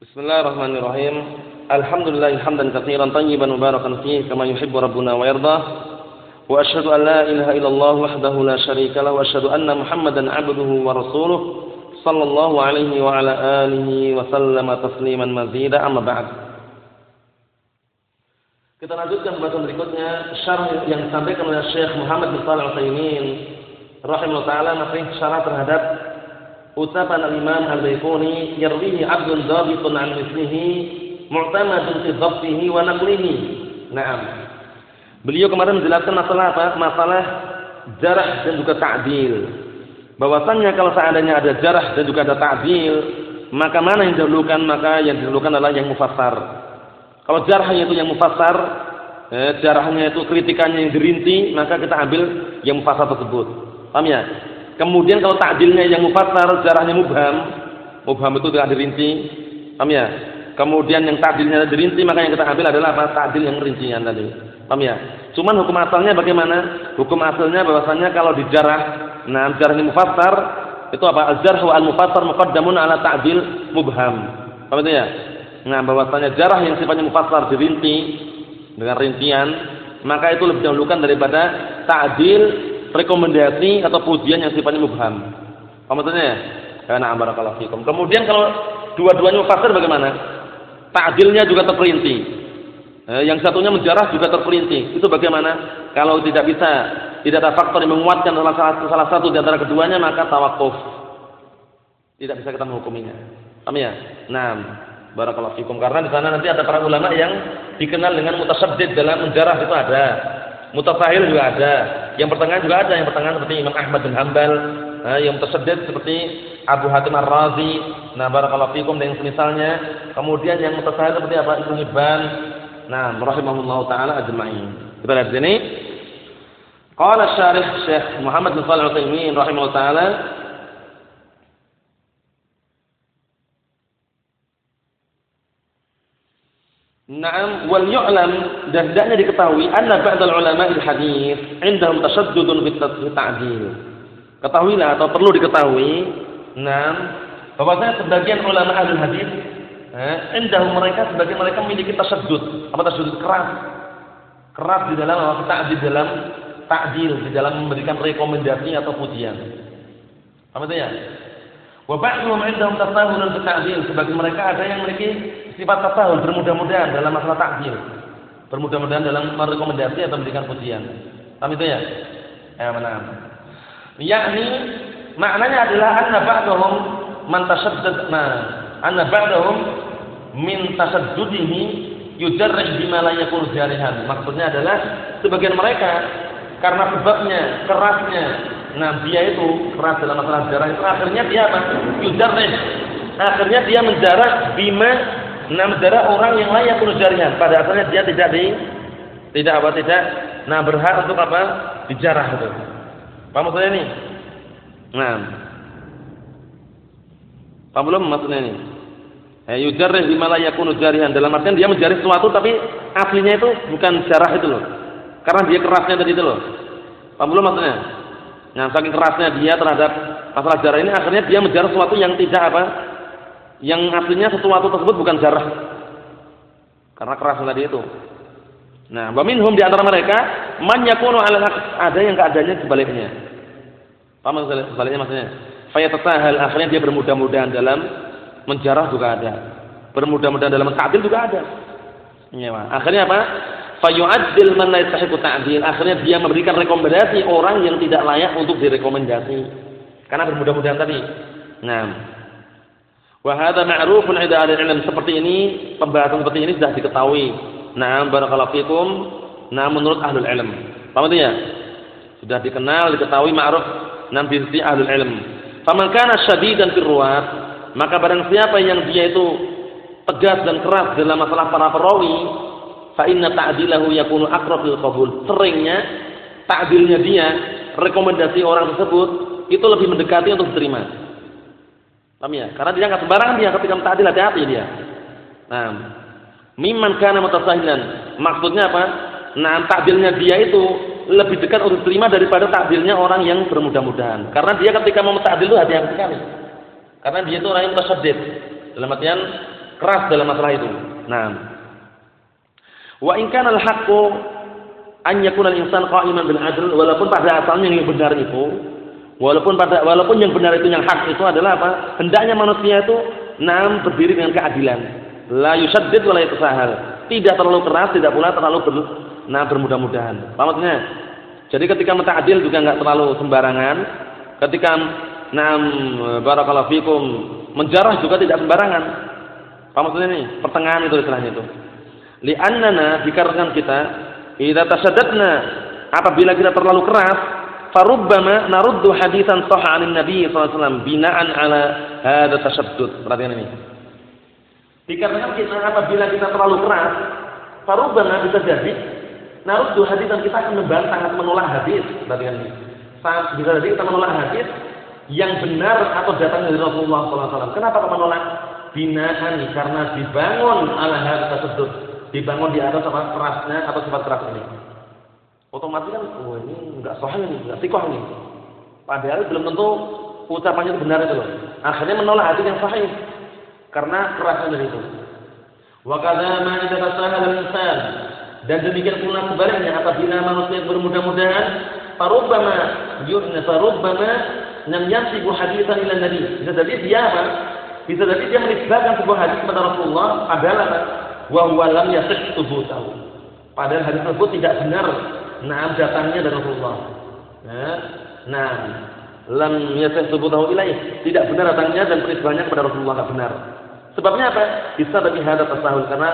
Bismillahirrahmanirrahim. Alhamdulillah hamdan katsiran tayyiban mubarakan fihi kama yuhibbu rabbuna wa yarda. Wa asyhadu an la ilaha illallah wahdahu la syarika lahu wa asyhadu anna Muhammadan 'abduhu wa rasuluh sallallahu alaihi wa ala alihi wa sallama tasliman mazida amma ba'd. Kita lanjutkan pembahasan berikutnya syarah yang disampaikan oleh Syekh Muhammad bin Shalih Al-Utsaimin rahimahullah taala masih syarah terhadap ucapan al-Imam Al-Baiquni yarwihi 'abdun dhabitun 'an mislihi mu'tamadun fi dhabtihi wa naqlihi. Naam. Beliau kemarin menjelaskan masalah apa? Masalah jarah dan juga ta'dil. Bahwasannya kalau seandainya ada jarah dan juga ada ta'dil, maka mana yang didahulukan? Maka yang didahulukan adalah yang mufassar. Kalau jarahnya itu yang mufassar, eh, jarahnya itu kritikannya yang dirinci, maka kita ambil yang mufassar tersebut. Paham ya? Kemudian kalau takdilnya yang mufassar, jarahnya mubham. Mubham itu tidak dirinci. Paham ya? Kemudian yang takdilnya dirinci, maka yang kita ambil adalah apa? Takdil yang rincian tadi. Paham ya? Cuman hukum asalnya bagaimana? Hukum asalnya bahwasanya kalau di jarah, nah jarahnya mufassar, itu apa? Az-jarh wa al-mufassar muqaddamun ala ta'dil mubham. Paham itu ya? Nah, bahwasanya jarah yang sifatnya mufassar dirinci dengan rincian, maka itu lebih dahulukan daripada ta'dil rekomendasi atau pujian yang sifatnya mubham. Apa maksudnya ya? Karena barakallahu fikum. Kemudian kalau dua-duanya mufassir bagaimana? Ta'dilnya juga terperinci. Eh, yang satunya menjarah juga terperinci. Itu bagaimana? Kalau tidak bisa, tidak ada faktor yang menguatkan salah satu, salah satu di antara keduanya, maka tawakuf. Tidak bisa kita menghukuminya. Paham ya? Nah, barakallahu fikum. Karena di sana nanti ada para ulama yang dikenal dengan mutasaddid dalam menjarah itu ada. Mutasahil juga ada. Yang pertengahan juga ada. Yang pertengahan seperti Imam Ahmad bin Hambal. Nah, yang mutasaddid seperti Abu Hatim Ar-Razi. Nah, barakallahu fikum dan yang semisalnya. Kemudian yang mutasahil seperti apa? Ibnu Hibban. Nah, rahimahullahu taala ajma'in. Kita lihat sini. Qala syarih Syekh Muhammad bin Shalih Al-Utsaimin rahimahullahu taala Naam wal yu'lam dan hendaknya diketahui anna ba'dal ulama il hadis indahum tashaddudun fi ta'dil. Ketahuilah atau perlu diketahui, naam bahwasanya sebagian ulama ahli hadis eh, indahum mereka sebagian mereka memiliki tasaddud, apa tasaddud keras. Keras di dalam apa ta'dil dalam ta'dil, di dalam memberikan rekomendasi atau pujian. Apa itu ya? Wa ba'dhum indahum tasahulun fi ta'dil, sebagian mereka ada yang memiliki sifat tasahul bermudah-mudahan dalam masalah takjil. Bermudah-mudahan dalam merekomendasi atau memberikan pujian. Paham itu ya? Ya benar yakni maknanya adalah anna ba'dahum man tasaddad nah anna ba'dahum min tasaddudihi yujarrih bima la jarihan. Maksudnya adalah sebagian mereka karena sebabnya kerasnya nah dia itu keras dalam masalah jarah itu akhirnya dia apa? Yujarrih. Akhirnya dia menjarah bima Nah, darah orang yang layak jarihan. Pada asalnya dia tidak di tidak apa tidak nah berhak untuk apa? dijarah itu. Paham maksudnya ini? Nah. Paham belum maksudnya ini? Eh, yujarrih bima la. Dalam artian dia menjarih sesuatu tapi aslinya itu bukan jarah itu loh. Karena dia kerasnya tadi itu loh. Paham belum maksudnya? Nah, saking kerasnya dia terhadap masalah jarah ini akhirnya dia menjarah sesuatu yang tidak apa? Yang aslinya sesuatu tersebut bukan jarah. Karena keras tadi itu. Nah waminhum di antara mereka man yakunu ala ada yang keadaannya sebaliknya paham sebaliknya maksudnya. Fayatasahal akhirnya dia bermudah-mudahan dalam menjarah juga ada. Bermudah-mudahan dalam ta'dil juga ada. Ya, akhirnya apa? Fayu'addil man la yastahiqu ta'dil. Akhirnya dia memberikan rekomendasi orang yang tidak layak untuk direkomendasi. Karena bermudah-mudahan tadi. Nah Wahada ma'rufun 'inda ahli ilm. Seperti ini, pembahasan seperti ini sudah diketahui. Nah, barakallahu fikum. Nah, menurut ahlul ilm. Paham ya? Sudah dikenal, diketahui ma'ruf nan bi ahlul ilm. Faman kana syadidan fil ruwat, maka barang siapa yang dia itu tegas dan keras dalam masalah para perawi, fa inna ta'dilahu yakunu aqrab lil qabul. Seringnya ta'dilnya dia, rekomendasi orang tersebut itu lebih mendekati untuk diterima. Paham ya? Karena dia nggak sembarangan dia ketika mentadil hati-hati dia. Nah, mimman kana mutasahilan. Maksudnya apa? Nah, takdilnya dia itu lebih dekat untuk terima daripada takdilnya orang yang bermudah-mudahan. Karena dia ketika mau takdil itu hati-hati sekali. Karena dia itu orang yang mutasaddid. Dalam artian keras dalam masalah itu. Nah, wa in kana al-haqqu an yakuna al-insan qa'iman bil adl walaupun pada asalnya yang benar itu walaupun pada walaupun yang benar itu yang hak itu adalah apa? Hendaknya manusia itu nam berdiri dengan keadilan. La yusaddid wa la. Tidak terlalu keras, tidak pula terlalu ber, nah bermudah-mudahan. Maksudnya? Jadi ketika muta'adil juga enggak terlalu sembarangan. Ketika nam barakallahu fikum menjarah juga tidak sembarangan. Apa maksudnya ini? Pertengahan itu istilahnya itu. Li'annana dikarenakan kita idza tasaddadna apabila kita terlalu keras farubbama naruddu hadisan sahih 'an Nabi wasallam bina'an 'ala hadza tasaddud. Perhatikan ini. Dikarenakan kita apabila kita terlalu keras farubbama bisa jadi naruddu hadisan kita akan membantah atau menolak hadis. Perhatikan ini. Saat bisa jadi kita menolak hadis yang benar atau datang dari Rasulullah SAW. Kenapa kita menolak? Binaan karena dibangun ala hal tersebut, dibangun di atas apa kerasnya atau sifat keras ini. Otomatis kan, oh ini enggak sahih ini, enggak sikoh ini. Padahal belum tentu ucapannya itu benar itu loh. Akhirnya menolak hadis yang sahih karena kerasnya dari itu. Wa kadzama idza tasahal insan dan demikian pula sebaliknya apabila manusia bermudah-mudahan farubbama yurna farubbama nam yansibu hadisan ila nabi. Bisa jadi dia apa? Bisa jadi dia menisbahkan sebuah hadis kepada Rasulullah padahal apa? Wa huwa lam yasih. Padahal hadis tersebut tidak benar. Nah, datangnya dari Rasulullah. Ya. Nah, lam yasih tahu ilaih. Tidak benar datangnya dan penisbahannya kepada Rasulullah tidak benar. Sebabnya apa? Bisa bagi hadap tasahul karena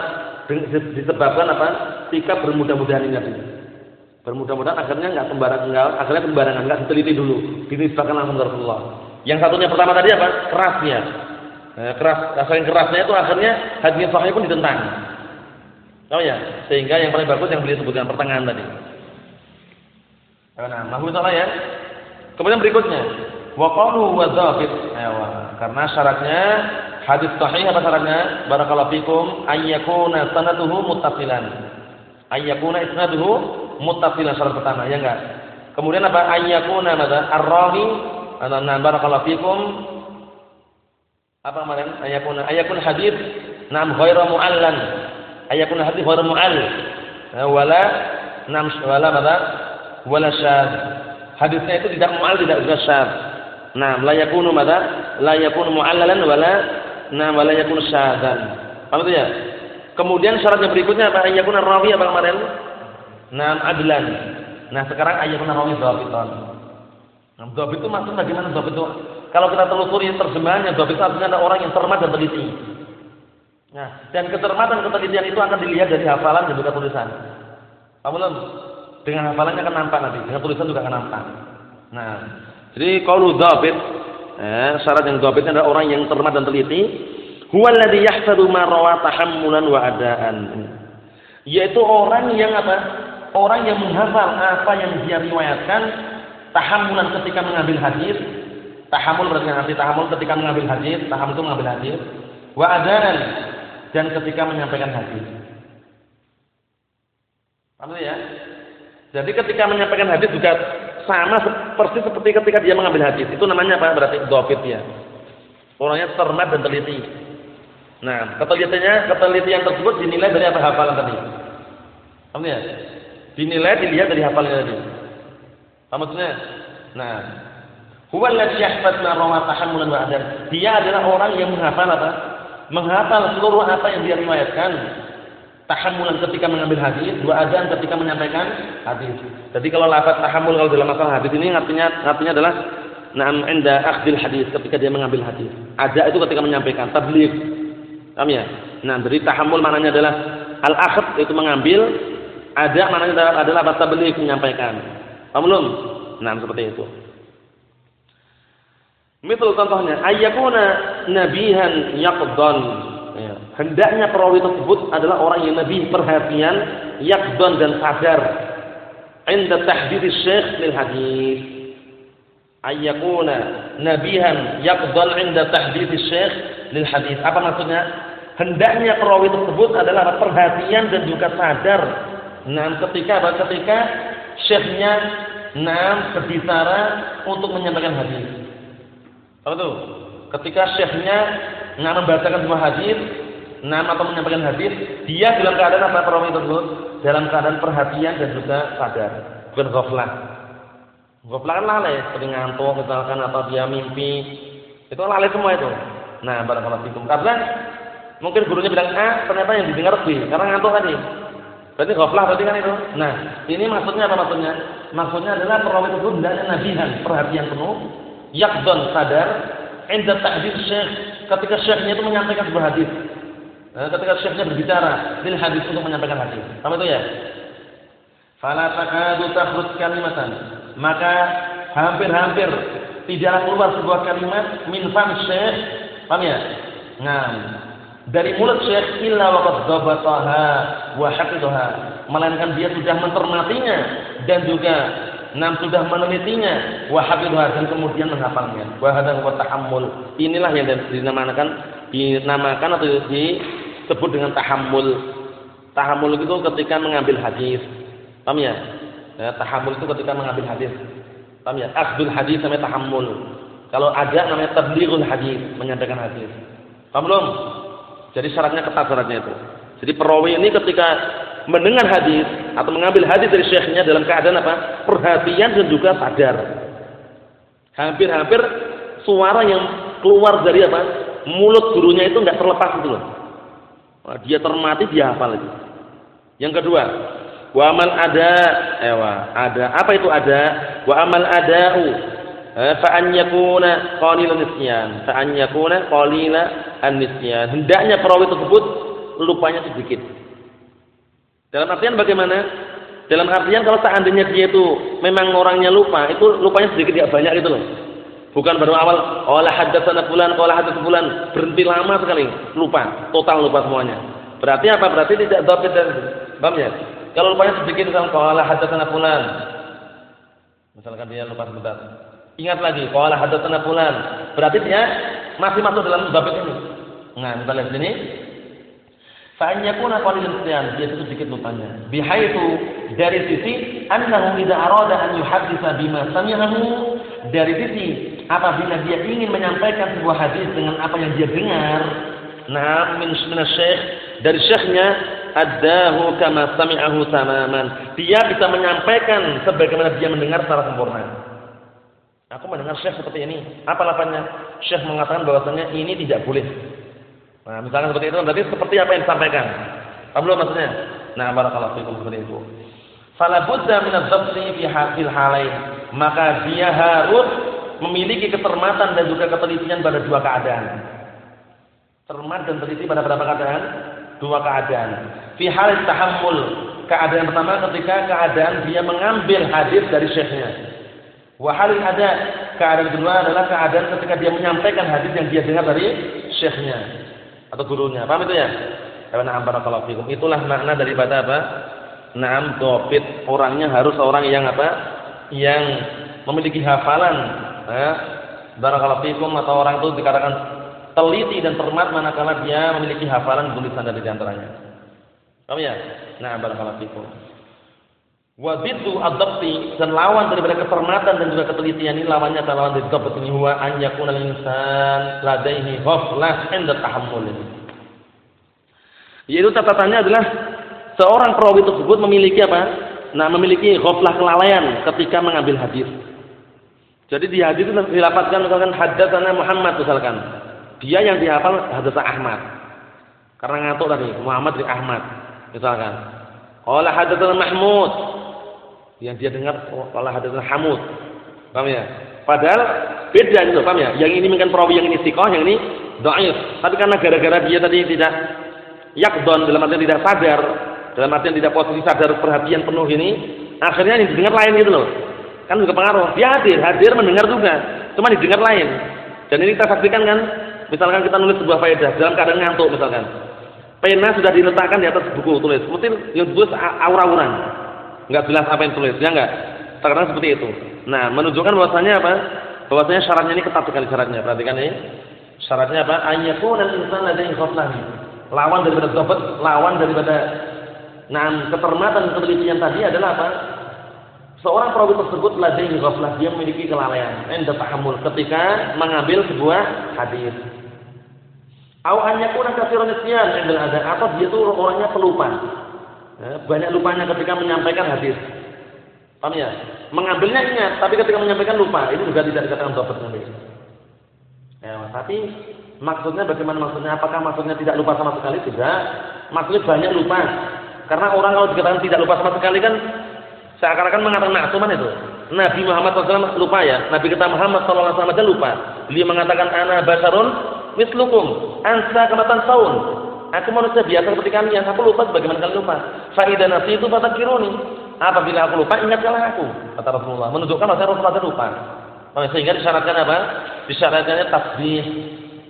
disebabkan apa? Sikap bermudah-mudahan ini Bermudah-mudahan akhirnya nggak sembarangan, enggak, akhirnya sembarangan, nggak diteliti dulu, dinisbahkan langsung ke Rasulullah. Yang satunya pertama tadi apa? Kerasnya. Nah, keras, rasain kerasnya itu akhirnya hadis sahih pun ditentang. Oh ya, sehingga yang paling bagus yang beliau sebutkan pertengahan tadi. Nah, mahfuz salah ya. Kemudian berikutnya, wa qalu wa dzabit. Karena syaratnya hadis sahih apa syaratnya? Barakallahu fikum. Ayyakuna sanaduhu muttasilan. Ayyakuna isnaduhu muttasil syarat pertama ya enggak? Kemudian apa? Ayyakuna madza ar-rawi ana barakallahu fikum. Apa kemarin? Ayyakuna ayyakun hadis nam ghairu mu'allan. Ayyakuna hadis ghairu mu'all. Wala nam wala madza wala syad hadisnya itu tidak mu'all tidak juga syad nah la yakunu madza la yakunu mu'allalan wala nah wala yakunu syadan paham itu ya kemudian syaratnya berikutnya apa ayyakuna rawi apa kemarin Nah, adlan. Nah, sekarang ayat nawawi dhabitan. Nah, dhabit itu maksudnya bagaimana dhabit itu? Kalau kita telusuri terjemahannya, dhabit itu artinya ada orang yang cermat dan teliti. Nah, dan kecermatan ketelitian itu akan dilihat dari hafalan dan juga tulisan. Kamu belum? Dengan hafalannya akan nampak nanti, dengan tulisan juga akan nampak. Nah, jadi kalau dhabit, eh, syarat yang dhabitnya adalah orang yang cermat dan teliti. Huwa alladhi yahfadu ma rawa tahammulan wa adaan. Yaitu orang yang apa? orang yang menghafal apa yang dia riwayatkan tahamulan ketika mengambil hadis tahamul berarti arti tahamul ketika mengambil hadis taham itu mengambil hadis wa adanan dan ketika menyampaikan hadis paham ya jadi ketika menyampaikan hadis juga sama persis seperti ketika dia mengambil hadis itu namanya apa berarti dofit ya orangnya cermat dan teliti nah ketelitiannya ketelitian tersebut dinilai dari apa hafalan tadi paham ya Dinilai dilihat dari hafalnya tadi. Apa maksudnya? Nah, huwa alladhi yahfaz ma rawa tahammulan wa. Dia adalah orang yang menghafal apa? Menghafal seluruh apa yang dia riwayatkan. Tahammulan ketika mengambil hadis, dua adan ketika menyampaikan hadis. Jadi kalau lafaz tahammul kalau dalam masalah hadis ini artinya artinya adalah na'am inda akhdil hadis ketika dia mengambil hadis. Ada itu ketika menyampaikan tabligh. Paham ya? Nah, dari tahammul maknanya adalah al-akhd itu mengambil, ada maknanya adalah bahasa beli menyampaikan. Paham belum? Nah, seperti itu. Misal contohnya, ayyakuna nabihan yaqdan. Ya. Hendaknya perawi tersebut adalah orang yang nabi perhatian, yaqdan dan sadar. Inda tahdid syekh lil hadis. Ayyakuna nabihan yaqdan inda tahdid syekh lil hadis. Apa maksudnya? Hendaknya perawi tersebut adalah perhatian dan juga sadar Nah, ketika apa? Ketika syekhnya nah berbicara untuk menyampaikan hadis. Apa itu? Ketika syekhnya nah membacakan sebuah hadis, nama atau menyampaikan hadis, dia dalam keadaan apa perawi tersebut? Dalam keadaan perhatian dan juga sadar, bukan ghaflah. Ghaflah kan lalai, seperti ngantuk misalkan atau dia mimpi. Itu lalai semua itu. Nah, barakallahu fikum. Karena mungkin gurunya bilang A, ternyata yang didengar B, karena ngantuk tadi. Berarti ghaflah berarti kan itu. Nah, ini maksudnya apa maksudnya? Maksudnya adalah perawi tersebut hendaknya nabihan, perhatian penuh, yakdon sadar, inda ta'dil syekh, ketika syekhnya itu menyampaikan sebuah hadis. Nah, ketika syekhnya berbicara lil hadis untuk menyampaikan hadis. Sama itu ya? Fala takadu takhruj kalimatan. Maka hampir-hampir tidaklah keluar sebuah kalimat min fam syekh. Paham ya? Nah, dari mulut syekh illa waqad dhabataha wa hafidhaha melainkan dia sudah mencermatinya dan juga nam sudah menelitinya wa hafidhaha dan kemudian menghafalnya wa hadza huwa tahammul inilah yang dinamakan dinamakan atau disebut dengan tahammul tahammul itu ketika mengambil hadis paham ya? ya tahammul itu ketika mengambil hadis paham ya akhdul hadis namanya tahammul kalau ada namanya tablighul hadis menyampaikan hadis paham belum jadi syaratnya ketat syaratnya itu. Jadi perawi ini ketika mendengar hadis atau mengambil hadis dari syekhnya dalam keadaan apa? Perhatian dan juga sadar. Hampir-hampir suara yang keluar dari apa? Mulut gurunya itu nggak terlepas itu loh. Dia termati dia hafal itu. Yang kedua, wa amal ada, ewa, ada. Apa itu ada? Wa amal ada'u Eh, fa'an yakuna qalilan nisyan fa'an yakuna qalila an-nisyan hendaknya perawi tersebut lupanya sedikit dalam artian bagaimana dalam artian kalau seandainya dia itu memang orangnya lupa itu lupanya sedikit tidak banyak gitu loh bukan baru awal qala haddatsana fulan qala haddatsana fulan berhenti lama sekali lupa total lupa semuanya berarti apa berarti tidak dhabit dan paham ya kalau lupanya sedikit misalnya qala haddatsana fulan misalkan dia lupa sebentar Ingat lagi, qala hadatsana fulan. Berarti dia masih masuk dalam bab ini. Nah, kita lihat sini. Fa an yakuna qalilan dia itu sedikit lupanya. Bihaitu dari sisi annahu idza arada an yuhaddisa bima sami'ahu dari sisi apabila dia ingin menyampaikan sebuah hadis dengan apa yang dia dengar, nah min syekh dari syekhnya adahu kama sami'ahu tamaman. Dia bisa menyampaikan sebagaimana dia mendengar secara sempurna. Aku mendengar Syekh seperti ini. Apa lapannya? Syekh mengatakan bahwasanya ini tidak boleh. Nah, misalnya seperti itu, berarti seperti apa yang disampaikan. Apa maksudnya? Nah, barakallahu fikum seperti itu. Fala budda min adz-dhabti fi halain. Maka dia harus memiliki kecermatan dan juga ketelitian pada dua keadaan. Cermat dan teliti pada berapa keadaan? Dua keadaan. Fi hal tahammul. Keadaan pertama ketika keadaan dia mengambil hadis dari syekhnya Wahalin ada keadaan kedua adalah keadaan ketika dia menyampaikan hadis yang dia dengar dari syekhnya atau gurunya. Paham itu ya? Karena barakallahu fikum. Itulah makna daripada apa? Naam dopit orangnya harus orang yang apa? Yang memiliki hafalan. Ya. Barakallahu fikum atau orang itu dikatakan teliti dan cermat manakala dia memiliki hafalan tulisan dari di antaranya. Paham ya? Nah, barakallahu fikum. Wadidu adabti dan lawan daripada kecermatan dan juga ketelitian ini lawannya adalah lawan dari dapat ini huwa an yakuna insan ladaihi ghaflah inda tahammul. Yaitu catatannya adalah seorang perawi tersebut memiliki apa? Nah, memiliki ghaflah kelalaian ketika mengambil hadis. Jadi di hadis itu dilapatkan misalkan hadatsana Muhammad misalkan. Dia yang dihafal hadatsana Ahmad. Karena ngantuk tadi, Muhammad dari Ahmad misalkan. Qala hadatsana Mahmud yang dia dengar oh, kalau ada hamud paham ya padahal beda itu paham ya yang ini mungkin perawi yang ini sikoh yang ini doaif tapi karena gara-gara dia tadi tidak yakdon dalam artian tidak sadar dalam artian tidak posisi sadar perhatian penuh ini akhirnya yang didengar lain gitu loh kan juga pengaruh dia hadir hadir mendengar juga cuma didengar lain dan ini kita saksikan kan misalkan kita nulis sebuah faedah dalam keadaan ngantuk misalkan pena sudah diletakkan di atas buku tulis mungkin yang tulis aura-auran nggak jelas apa yang tulis, ya nggak? Terkadang seperti itu. Nah, menunjukkan bahwasanya apa? Bahwasanya syaratnya ini ketat sekali syaratnya. Perhatikan ini. Syaratnya apa? Ayyakun al-insan ladaihi ghaflah. Lawan daripada dhabat, lawan daripada nah ketermatan ketelitian tadi adalah apa? Seorang perawi tersebut ladaihi ghaflah, dia memiliki kelalaian, inda tahammul ketika mengambil sebuah hadis. Au an yakuna katsiran nisyan indal ada atau dia itu orangnya pelupa. Ya, banyak lupanya ketika menyampaikan hadis. Paham ya? Mengambilnya ingat, tapi ketika menyampaikan lupa. Ini juga tidak dikatakan dhabat nanti. Ya, tapi maksudnya bagaimana maksudnya? Apakah maksudnya tidak lupa sama sekali? Tidak. Maksudnya banyak lupa. Karena orang kalau dikatakan tidak lupa sama sekali kan seakan-akan mengatakan maksuman itu. Nabi Muhammad SAW lupa ya. Nabi kita Muhammad SAW aja lupa. Beliau mengatakan ana basarun mislukum ansa kematan saun. Aku manusia biasa seperti kalian. Aku lupa sebagaimana kalian lupa. Faidah nasi itu kiruni. Apabila aku lupa ingatkanlah aku. Kata Rasulullah. Menunjukkan bahwa Rasulullah lupa. Sehingga disyaratkan apa? Disyaratkannya tasbih.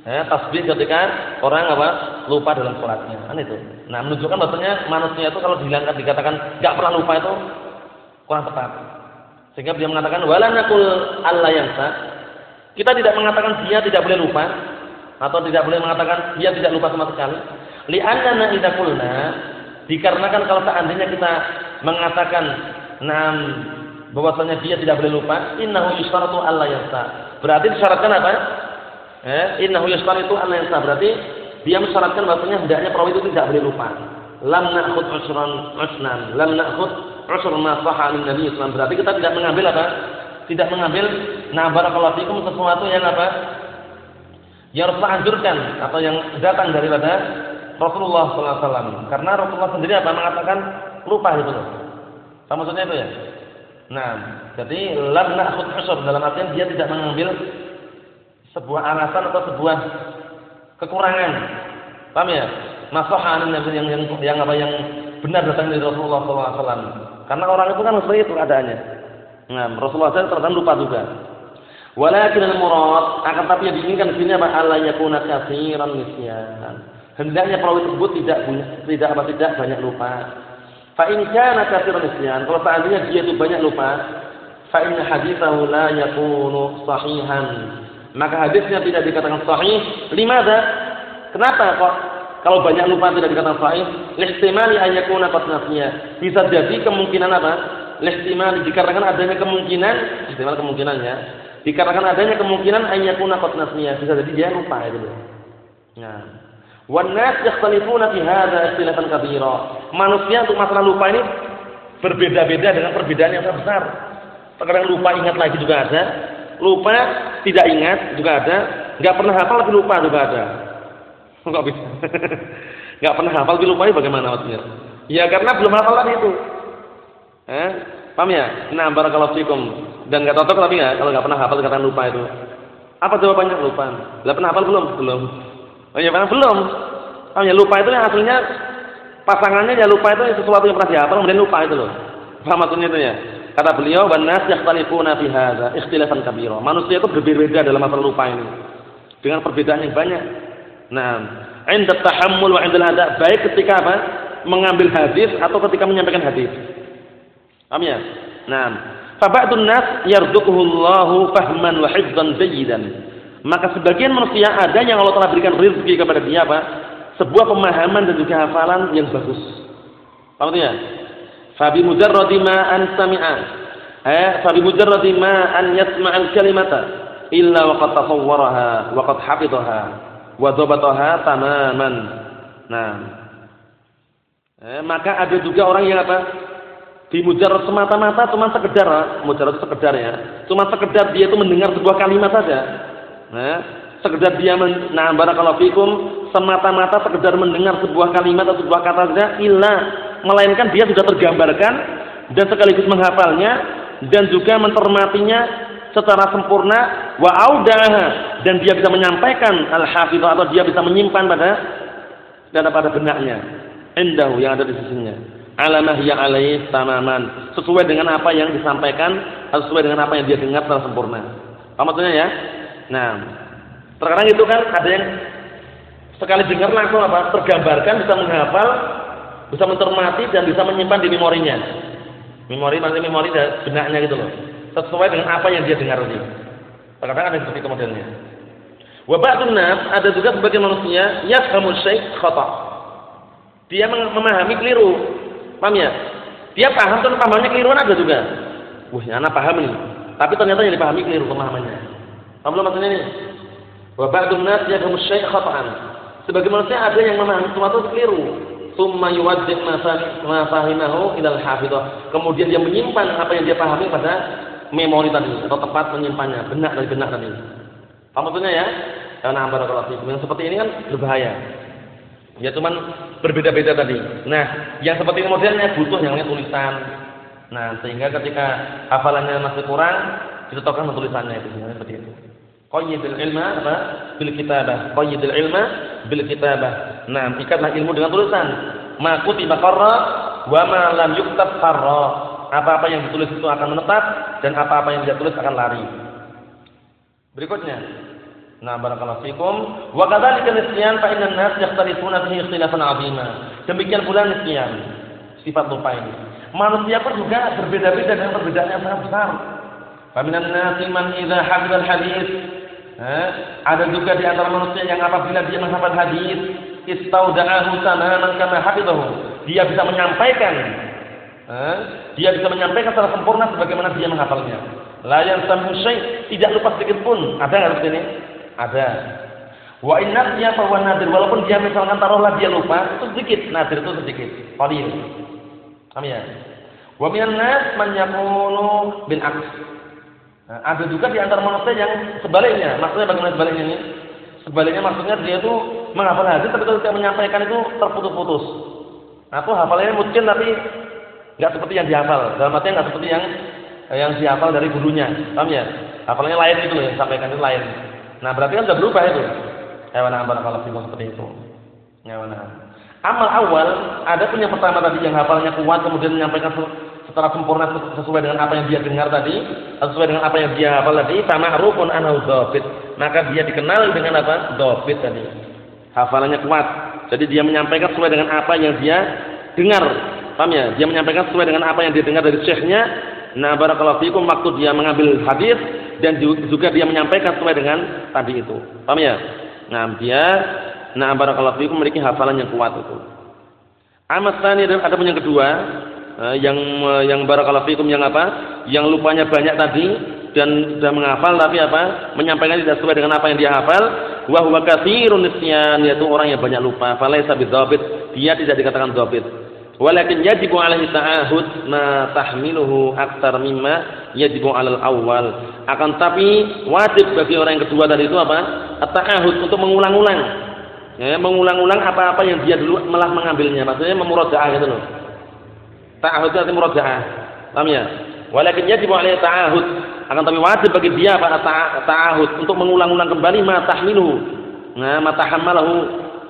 Ya, tasbih ketika orang apa lupa dalam sholatnya kan itu. Nah menunjukkan bahwasanya manusia itu kalau dihilangkan dikatakan nggak pernah lupa itu kurang tepat. Sehingga dia mengatakan wala Allah yang sah. Kita tidak mengatakan dia tidak boleh lupa atau tidak boleh mengatakan dia tidak lupa sama sekali. Li'annana idza qulna dikarenakan kalau seandainya kita mengatakan nam bahwasanya dia tidak boleh lupa, innahu Allah yang sah. Berarti disyaratkan apa? Eh, innahu Allah yang sah. Berarti dia mensyaratkan bahwasanya hendaknya perawi itu tidak boleh lupa. Lam na'khud usran usnan, lam na'khud usur ma sahha Nabi sallallahu Berarti kita tidak mengambil apa? Tidak mengambil nah fikum sesuatu yang apa? Yang Rasulullah anjurkan atau yang datang daripada Rasulullah SAW. Karena Rasulullah sendiri apa mengatakan lupa itu. Apa maksudnya itu ya? Nah, jadi lam na'khud usur dalam artian dia tidak mengambil sebuah alasan atau sebuah kekurangan. Paham ya? Masalah yang yang yang, yang apa yang benar datang dari Rasulullah SAW. Karena orang itu kan seperti itu adanya. Nah, Rasulullah SAW terkadang lupa juga. Walakin al-murad akan tapi yang diinginkan di sini apa? Allah yakuna katsiran nisyan. Hendaknya perawi tersebut tidak punya tidak apa tidak banyak lupa. Fa in kana katsiran nisyan, kalau seandainya dia itu banyak lupa, fa inna haditsahu la yakunu sahihan. Maka hadisnya tidak dikatakan sahih. Limada? Kenapa kok kalau banyak lupa tidak dikatakan sahih, lihtimali ayakuna qad Bisa jadi kemungkinan apa? Lihtimali dikarenakan adanya kemungkinan, ihtimal kemungkinannya, dikarenakan adanya kemungkinan ayakuna qad Bisa jadi dia lupa itu. Nah, wan nas yakhtalifuna fi hadza ikhtilafan kabira. Manusia untuk masalah lupa ini berbeda-beda dengan perbedaan yang sangat besar. Terkadang lupa ingat lagi juga ada, lupa tidak ingat juga ada, nggak pernah hafal tapi lupa juga ada. Enggak bisa. Enggak pernah hafal tapi lupa bagaimana maksudnya? Ya karena belum hafal tadi itu. Eh? Paham ya? Nah, barakallahu fikum. Dan enggak cocok tapi ya kalau enggak pernah hafal dikatakan lupa itu. Apa jawabannya lupa? Enggak pernah hafal belum? Belum. Oh iya, pernah belum. Paham ya? Lupa itu yang aslinya pasangannya ya lupa itu sesuatu yang pernah dihafal kemudian lupa itu loh. Paham maksudnya itu ya? Kata beliau, "Wan nas yakhtalifuna fi hadza ikhtilafan kabira." Manusia itu berbeda-beda dalam masalah lupa ini. Dengan perbedaan yang banyak. Nah, inda tahammul wa inda ada baik ketika apa? mengambil hadis atau ketika menyampaikan hadis. Paham ya? Nah, fa ba'dun nas yarzuquhullahu fahman wa hifdzan jayyidan. Maka sebagian manusia ada yang Allah telah berikan rezeki kepada dia apa? Sebuah pemahaman dan juga hafalan yang bagus. Paham ya? Fa bi mujarradi ma an sami'a. Eh, fa bi mujarradi ma an yasma'al kalimata illa wa qad tasawwaraha wa qad hafidhaha wa tamaman. Nah, eh, maka ada juga orang yang apa? Di mujarrad semata-mata cuma sekedar, mujarrad sekedar ya. Cuma sekedar dia itu mendengar sebuah kalimat saja. Nah, sekedar dia men, nah barakallahu fikum semata-mata sekedar mendengar sebuah kalimat atau sebuah kata saja illa melainkan dia sudah tergambarkan dan sekaligus menghafalnya dan juga mentermatinya secara sempurna wa audaha dan dia bisa menyampaikan al-hafizah atau dia bisa menyimpan pada dan pada benaknya. Indahu yang ada di sisinya. Alamah ya alaih tamaman. Sesuai dengan apa yang disampaikan sesuai dengan apa yang dia dengar secara sempurna. Apa maksudnya ya? Nah terkadang itu kan ada yang sekali dengar langsung apa tergambarkan bisa menghafal bisa mencermati dan bisa menyimpan di memorinya. Memori maksudnya memori benaknya gitu loh sesuai dengan apa yang dia dengar tadi. Terkadang ada seperti itu modelnya. Wa ba'dun ada juga sebagian manusia yafhamu syai' khata. Dia memahami keliru. Paham ya? Dia paham tapi pahamnya keliruan ada juga. Wah, ya anak paham ini. Tapi ternyata yang dipahami keliru pemahamannya. Paham belum maksudnya ini? Wa ba'dun nas yafhamu syai' khata'an. Sebagai manusia ada yang memahami sesuatu keliru. Summa yuwajjih ma fahimahu ilal hafidhah. Kemudian dia menyimpan apa yang dia pahami pada memori tadi atau tepat menyimpannya, benak dari benak tadi. Apa maksudnya ya? Karena barakallahu fikum. Yang seperti ini kan berbahaya. Ya cuman berbeda-beda tadi. Nah, yang seperti ini modelnya butuh yang namanya tulisan. Nah, sehingga ketika hafalannya masih kurang, ditetapkan tulisannya itu seperti itu. Qayyidul ilma apa? Bil kitabah. Qayyidul ilma bil kitabah. Nah, ikatlah ilmu dengan tulisan. Ma kutiba qarra wa ma lam yuktab qarra. Apa-apa yang ditulis itu akan menetap dan apa-apa yang tidak tulis akan lari. Berikutnya. Nah, barakallahu fikum. Wa kadzalika nisyan fa inna an-nas yakhtalifuna fihi ikhtilafan 'azima. Demikian pula nisyan. Sifat lupa ini. Manusia pun juga berbeda-beda dan perbedaannya sangat besar. Faminan nasi man idza hafizal hadis Eh, ada juga di antara manusia yang apabila dia menghafal hadis, istauda'ahu tamaman kama hafizahu. Dia bisa menyampaikan eh, dia bisa menyampaikan secara sempurna sebagaimana dia menghafalnya. La yansamu syai', tidak lupa sedikit pun. Ada enggak seperti ini? Ada. Wa inna ya fa nadir walaupun dia misalkan taruhlah dia lupa, itu sedikit, nadir itu sedikit, qalil. Paham ya? Wa minan nas bil aks. Nah, ada juga di antara manusia yang sebaliknya. Maksudnya bagaimana sebaliknya ini? Sebaliknya maksudnya dia itu menghafal hadis tapi ketika menyampaikan itu terputus-putus. Atau hafalannya mungkin tapi nggak seperti yang dihafal. Dalam artinya nggak seperti yang yang dihafal dari gurunya. Paham ya? Hafalannya lain itu yang sampaikan itu lain. Nah, berarti kan sudah berubah itu. Hewan amal kalau seperti itu. Hewan Amal awal ada pun yang pertama tadi yang hafalnya kuat kemudian menyampaikan secara sempurna sesuai dengan apa yang dia dengar tadi, sesuai dengan apa yang dia hafal tadi, rukun anau dzabit. Maka dia dikenal dengan apa? Dzabit tadi. Hafalannya kuat. Jadi dia menyampaikan sesuai dengan apa yang dia dengar. Paham ya? Dia menyampaikan sesuai dengan apa yang dia dengar dari syekhnya. Nah, barakallahu fikum waktu dia mengambil hadis dan juga dia menyampaikan sesuai dengan tadi itu. Paham ya? Nah, dia nah barakallahu fikum memiliki hafalan yang kuat itu. Amat tani ada pun yang kedua, Eh, yang eh, yang barakallahu fikum yang apa? Yang lupanya banyak tadi dan sudah menghafal tapi apa? Menyampaikan tidak sesuai dengan apa yang dia hafal. Wa huwa katsirun nisyan yaitu orang yang banyak lupa. Falaisa bidzabit. Dia tidak dikatakan dzabit. Walakin yajibu alaihi ta'ahud ma tahmiluhu aktsar mimma yajibu alal awal. Akan tapi wajib bagi orang yang kedua tadi itu apa? At-ta'ahud untuk mengulang-ulang. Ya, mengulang-ulang apa-apa yang dia dulu malah mengambilnya. Maksudnya memurojaah gitu loh Ta'ahud itu murajaah. Paham ya? Walakin yajib alaihi ta'ahud. Akan tapi wajib bagi dia pada ta'ahud untuk mengulang-ulang kembali ma tahmiluhu. Nah, ma tahammalahu.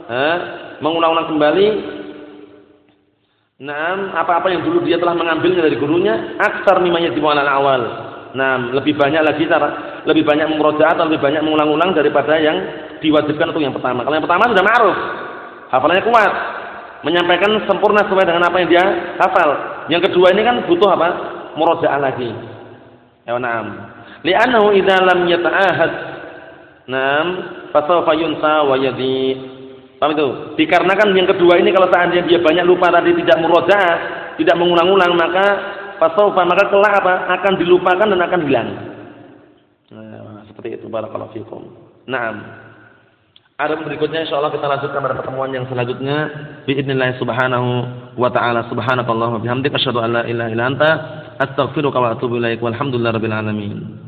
Eh, mengulang-ulang kembali Nah, apa-apa yang dulu dia telah mengambilnya dari gurunya, aksar yajibu alal awal. Nah, lebih banyak lagi cara, lebih banyak memurojaah atau lebih banyak mengulang-ulang daripada yang diwajibkan untuk yang pertama. Kalau yang pertama sudah ma'ruf, hafalannya kuat, menyampaikan sempurna sesuai dengan apa yang dia hafal. Yang kedua ini kan butuh apa? Murojaah lagi. Ya na'am. Li'annahu idza lam yata'ahad Naam, fasawfa yunsa wa yadhi. Paham itu? Dikarenakan yang kedua ini kalau seandainya dia banyak lupa tadi tidak murojaah, tidak mengulang-ulang maka fasawfa maka kelak apa? akan dilupakan dan akan hilang. Nah, seperti itu barakallahu fikum. Naam. Ada berikutnya insyaallah kita lanjutkan pada pertemuan yang selanjutnya باذنillah subhanahu wa taala subhanakallahumma bihamdika asyhadu an la ilaha illa anta astaghfiruka wa atubu ilaik walhamdulillahirabbil alamin